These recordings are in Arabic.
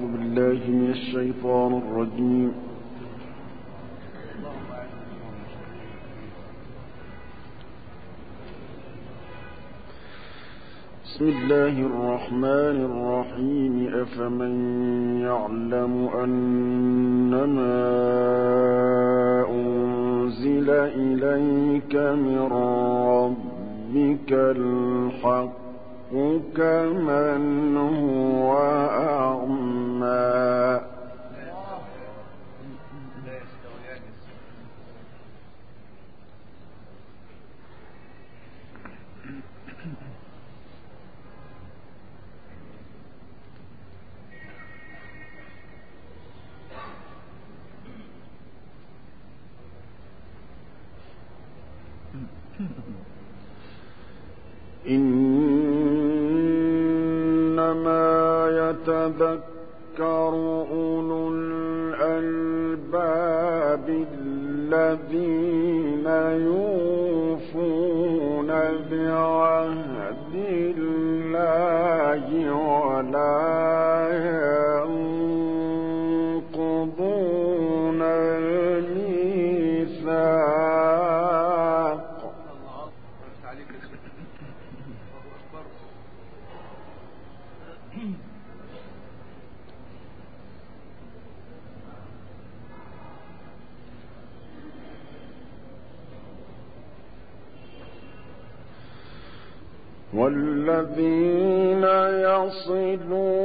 أعوذ بالله من الشيطان الرجيم. بسم الله الرحمن الرحيم. أفمن يعلم أنما أنزل إليك من ربك الحق كمن هو أعمى إنما يتذكر أولو الألباب الذين يوفون والذين يصلون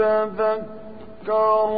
يتذكر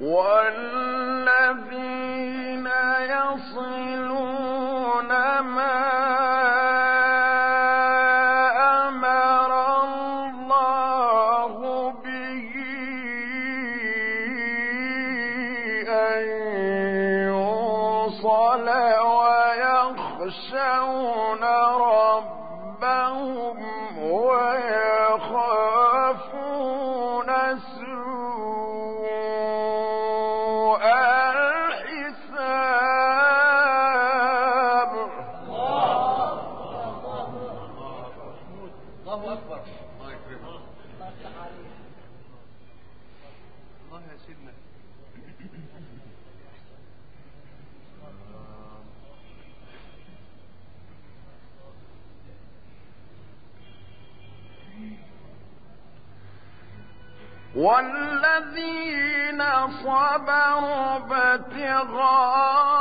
والذين والذين صبروا ابتغاء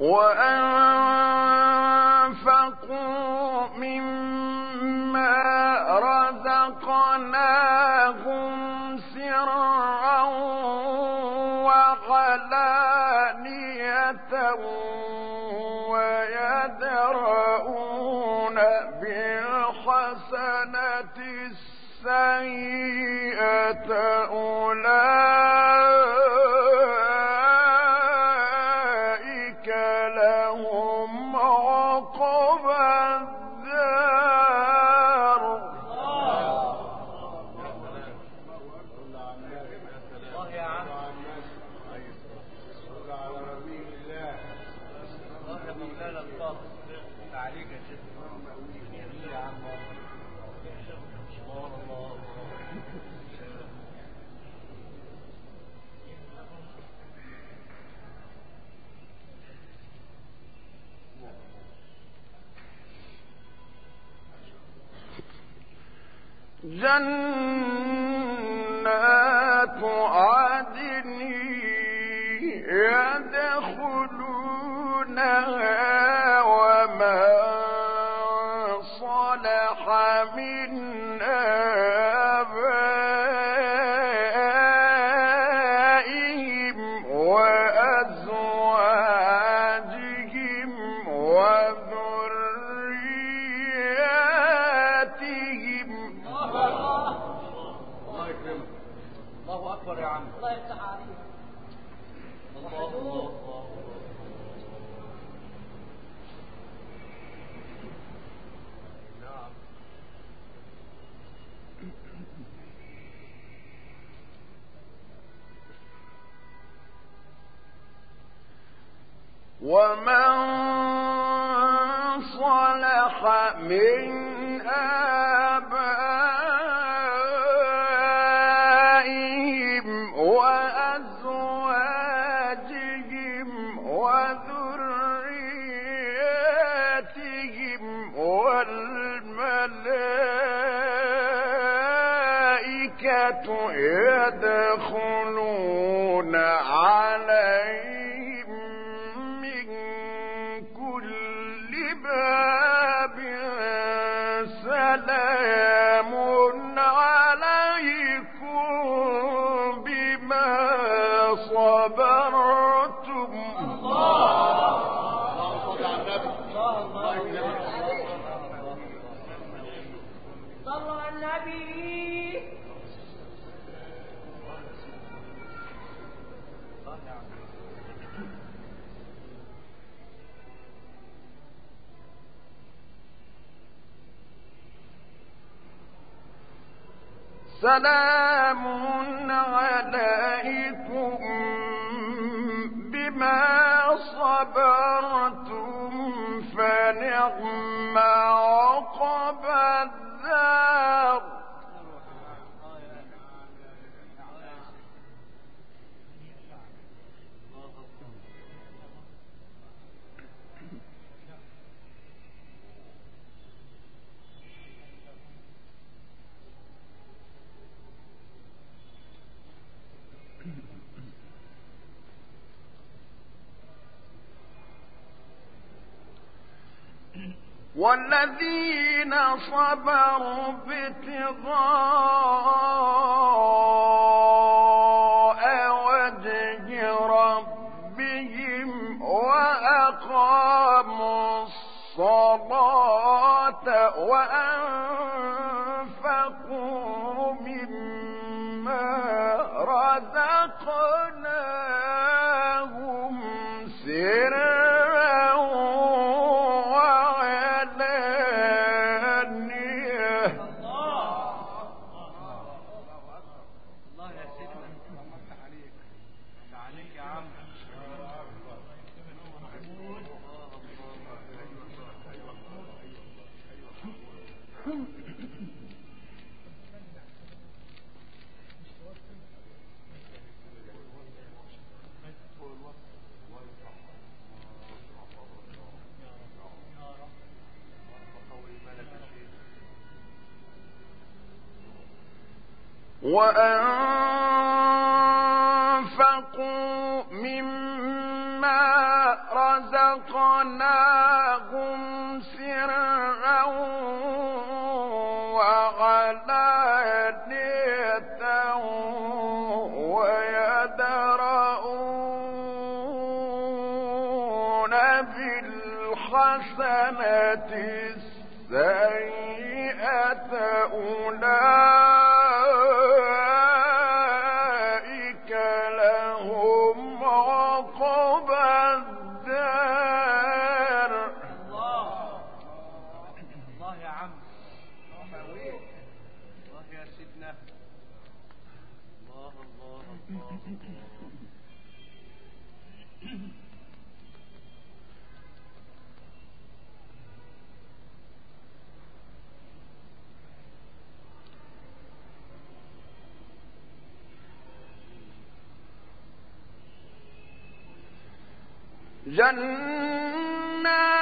وأنفقوا مما رزقناهم سرا ويدرؤون بالحسنة السيئة. الجنة ومن صلح من صبرتم الله النبي سلام. لهم ما والذين صبروا ابتغاء وأن جنات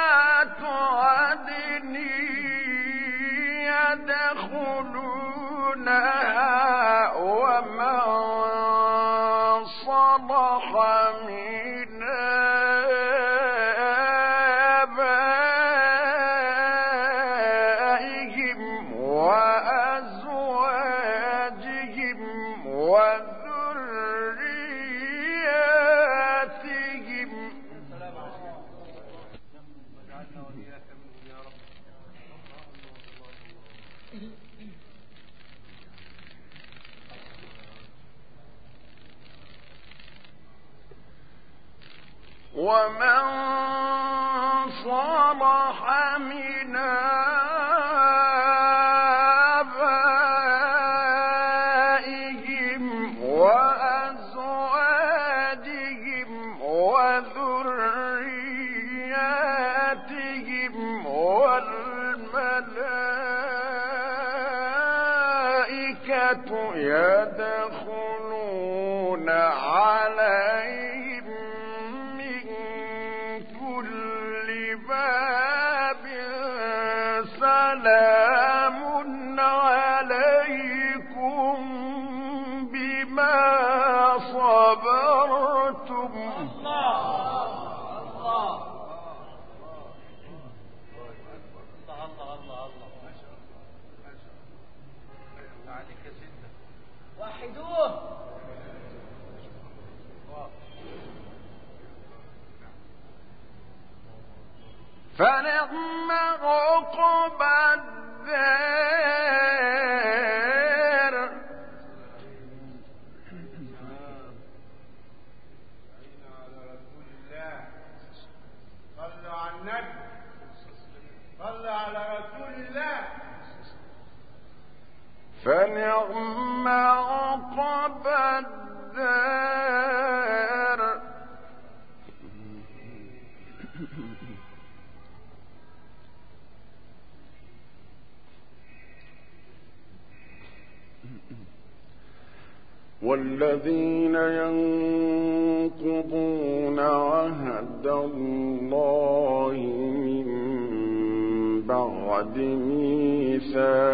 ومن فنعم عقب الدار فنعم عقب الدار والذين ينقضون عهد الله من بعد ميثاقه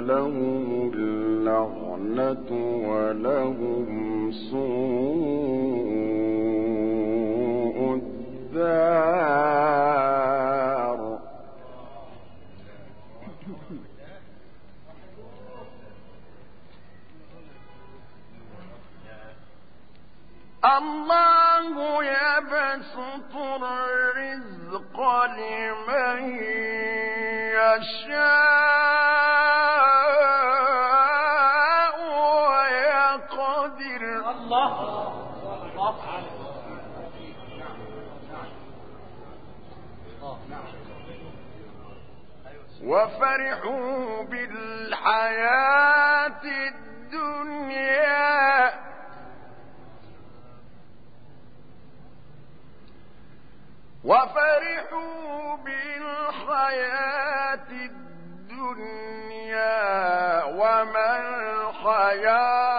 لهم اللعنة ولهم سوء الدار. الله يبسط الرزق لمن يشاء. وفرحوا بالحياة الدنيا. وفرحوا بالحياة الدنيا وما الحياة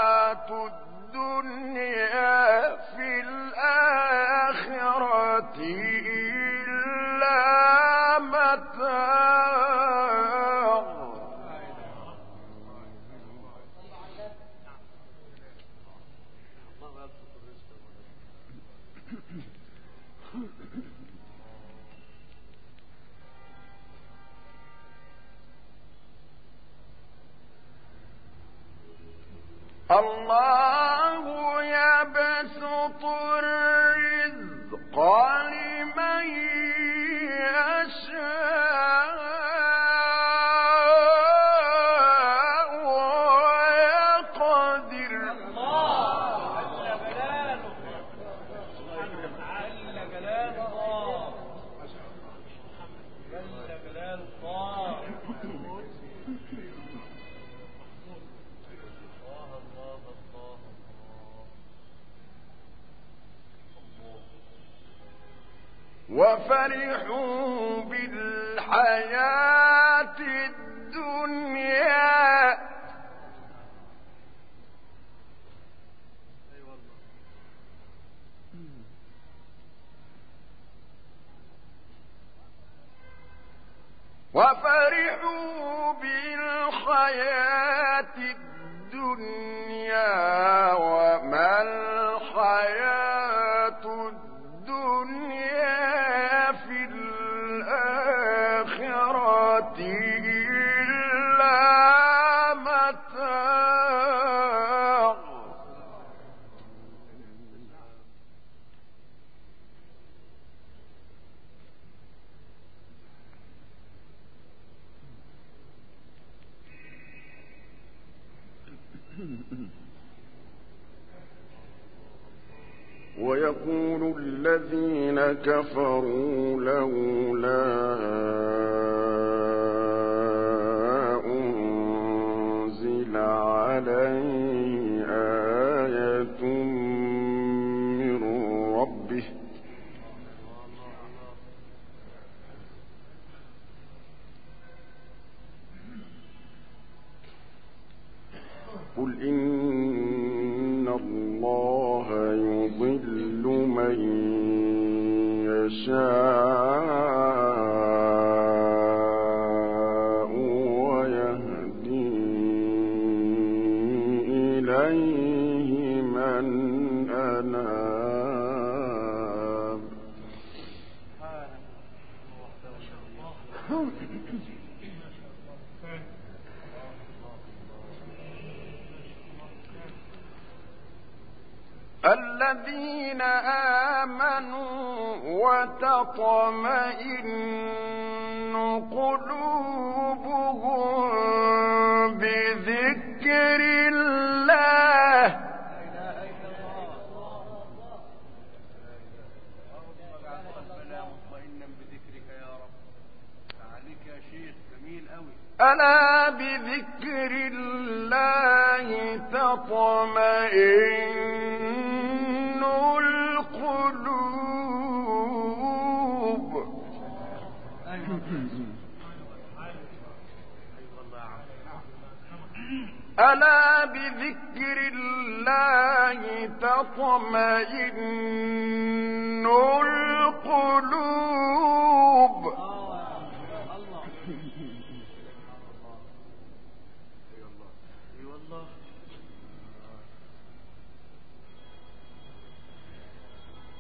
اللہ فرحوا بالحياة كفروا لولا إليه من الذين آمنوا وتطمئنوا ألا بذكر الله تطمئن القلوب؟ ألا بذكر الله تطمئن القلوب؟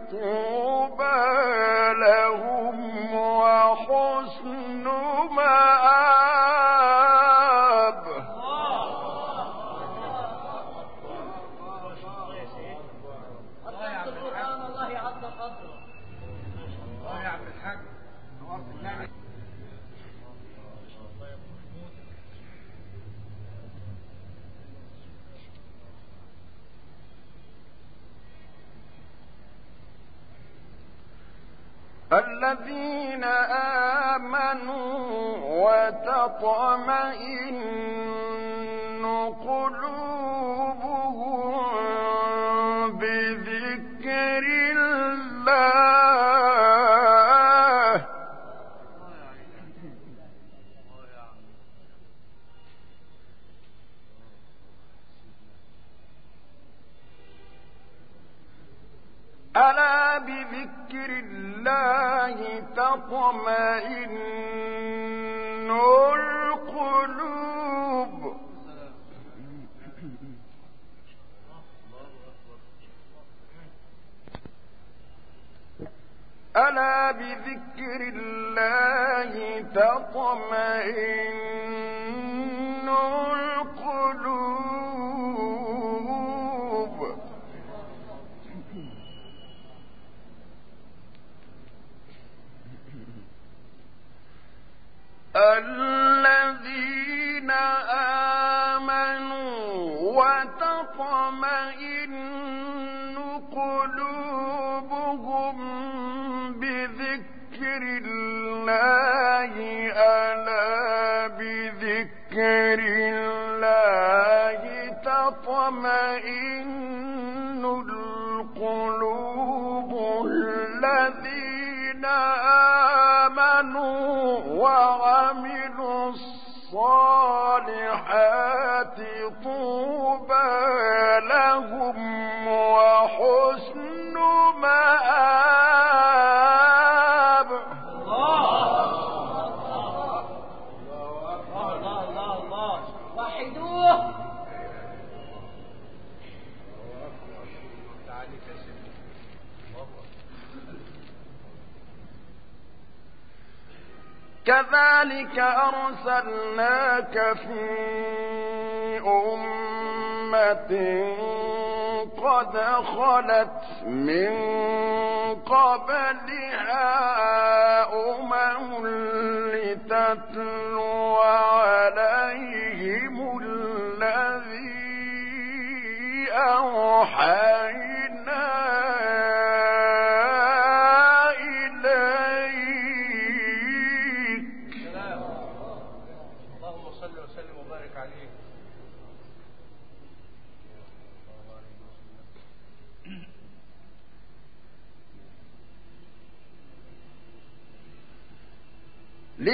الصالحات الذين بذكر الله تطمئن القلوب. ألا بذكر الله تطمئن القلوب الذين آمنوا وتطمئن قلوبهم بذكر الله ألا بذكر كذلك أرسلناك في أمة قد خلت من قبلها أمم لتتلو عليهم الذي أوحينا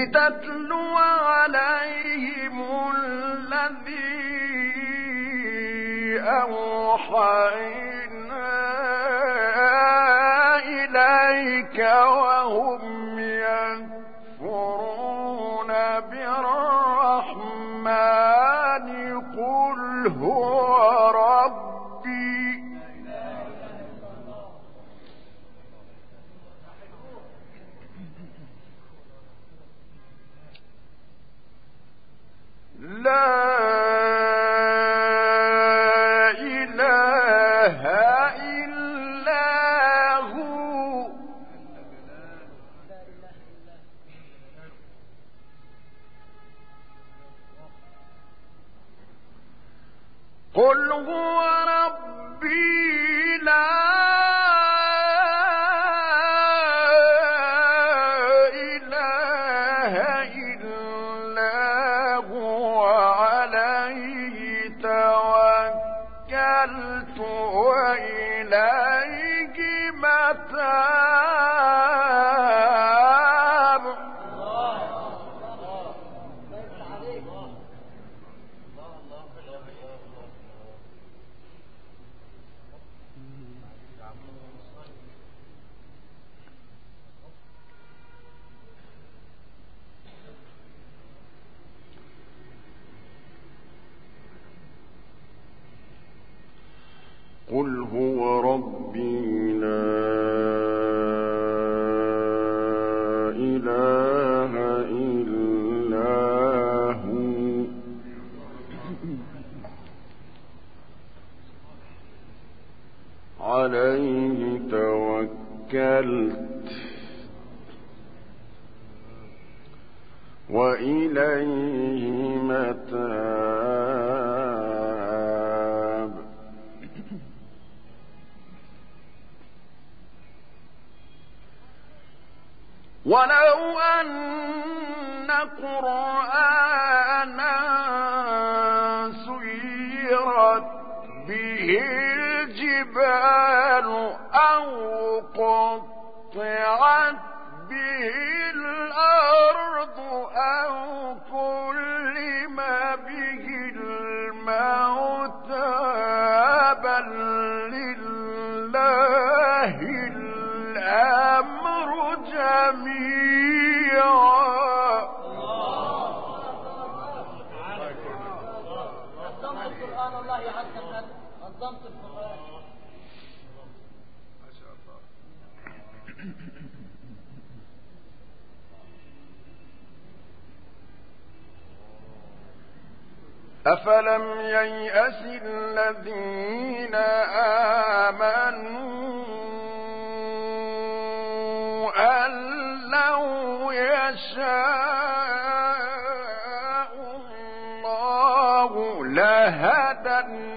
لتتلو عليهم الذي أوحينا إليك وهم يكفرون بالرحمن قل هو ربي قل هو ولو أن قرآنا سيرت به الجبال أو قطعت أفلم ييأس الذين آمنوا أن لو يشاء الله لهدى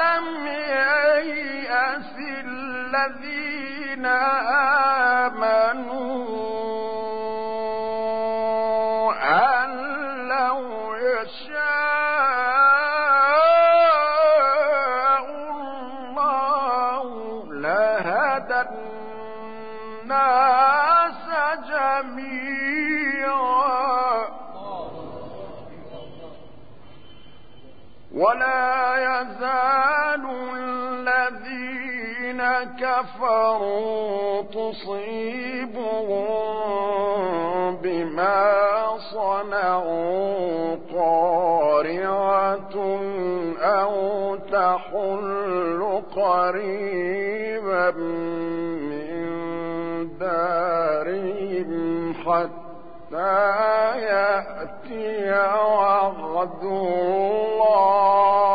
أفلم ييأس الذين آمنوا كفروا تصيبهم بما صنعوا قارعة أو تحل قريبا من دارهم حتى يأتي وعد الله.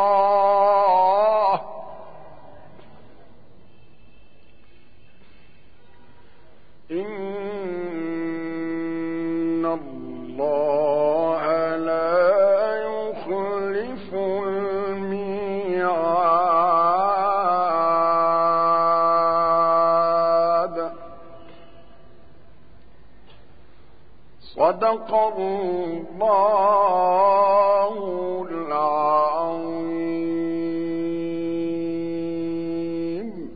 صدق الله.